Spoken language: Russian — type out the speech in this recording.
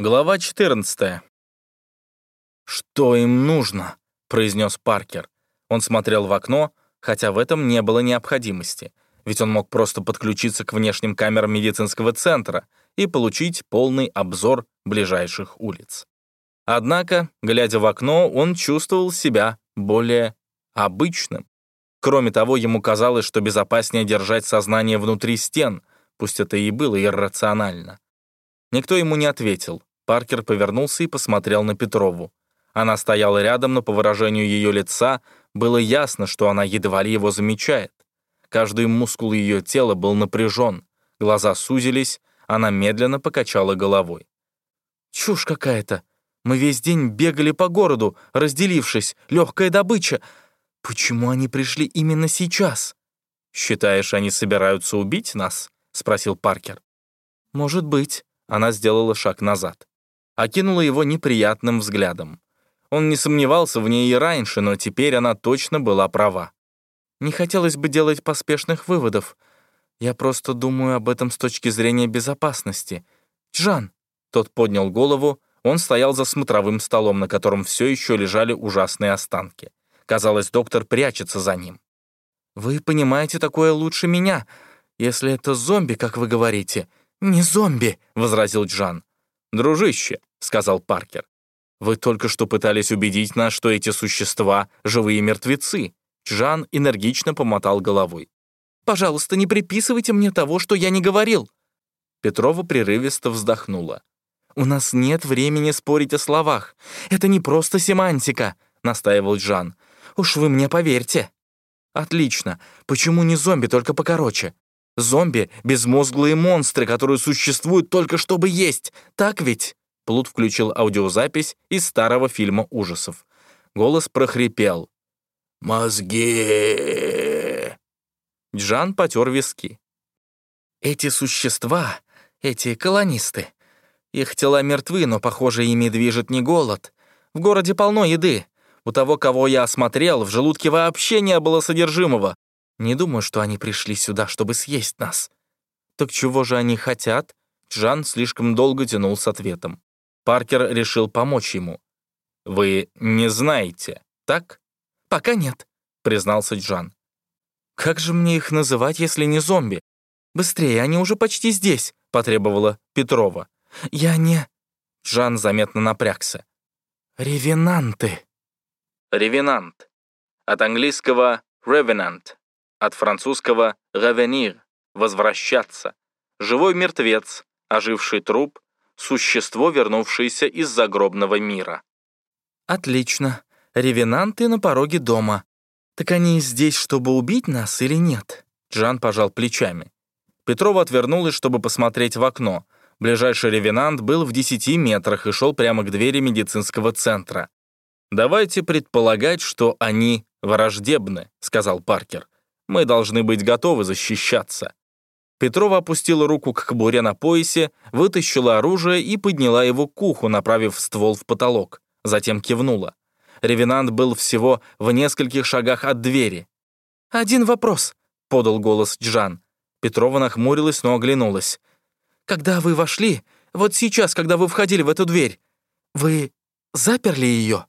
Глава 14. «Что им нужно?» — произнес Паркер. Он смотрел в окно, хотя в этом не было необходимости, ведь он мог просто подключиться к внешним камерам медицинского центра и получить полный обзор ближайших улиц. Однако, глядя в окно, он чувствовал себя более обычным. Кроме того, ему казалось, что безопаснее держать сознание внутри стен, пусть это и было иррационально. Никто ему не ответил. Паркер повернулся и посмотрел на Петрову. Она стояла рядом, но по выражению ее лица было ясно, что она едва ли его замечает. Каждый мускул ее тела был напряжен, глаза сузились, она медленно покачала головой. «Чушь какая-то. Мы весь день бегали по городу, разделившись, легкая добыча. Почему они пришли именно сейчас?» «Считаешь, они собираются убить нас?» — спросил Паркер. «Может быть». Она сделала шаг назад окинула его неприятным взглядом. Он не сомневался в ней и раньше, но теперь она точно была права. Не хотелось бы делать поспешных выводов. Я просто думаю об этом с точки зрения безопасности. Джан, тот поднял голову, он стоял за смотровым столом, на котором все еще лежали ужасные останки. Казалось, доктор прячется за ним. «Вы понимаете такое лучше меня, если это зомби, как вы говорите». «Не зомби», — возразил Джан. «Дружище», — сказал Паркер, «вы только что пытались убедить нас, что эти существа — живые мертвецы». Жан энергично помотал головой. «Пожалуйста, не приписывайте мне того, что я не говорил». Петрова прерывисто вздохнула. «У нас нет времени спорить о словах. Это не просто семантика», — настаивал Жан. «Уж вы мне поверьте». «Отлично. Почему не зомби, только покороче? Зомби — безмозглые монстры, которые существуют только чтобы есть. Так ведь?» Плут включил аудиозапись из старого фильма ужасов. Голос прохрипел. «Мозги!» Джан потер виски. «Эти существа, эти колонисты, их тела мертвы, но, похоже, ими движет не голод. В городе полно еды. У того, кого я осмотрел, в желудке вообще не было содержимого. Не думаю, что они пришли сюда, чтобы съесть нас. Так чего же они хотят? Джан слишком долго тянул с ответом. Паркер решил помочь ему. «Вы не знаете, так?» «Пока нет», — признался Джан. «Как же мне их называть, если не зомби? Быстрее, они уже почти здесь», — потребовала Петрова. «Я не...» Джан заметно напрягся. «Ревенанты». «Ревенант». От английского «revenant» От французского «revenir» — «возвращаться». Живой мертвец, оживший труп, существо, вернувшееся из загробного мира. «Отлично. Ревенанты на пороге дома. Так они здесь, чтобы убить нас или нет?» Джан пожал плечами. Петрова отвернулась, чтобы посмотреть в окно. Ближайший ревенант был в десяти метрах и шел прямо к двери медицинского центра. «Давайте предполагать, что они враждебны», — сказал Паркер. Мы должны быть готовы защищаться». Петрова опустила руку к кобуре на поясе, вытащила оружие и подняла его к уху, направив ствол в потолок. Затем кивнула. Ревенант был всего в нескольких шагах от двери. «Один вопрос», — подал голос Джан. Петрова нахмурилась, но оглянулась. «Когда вы вошли, вот сейчас, когда вы входили в эту дверь, вы заперли ее?»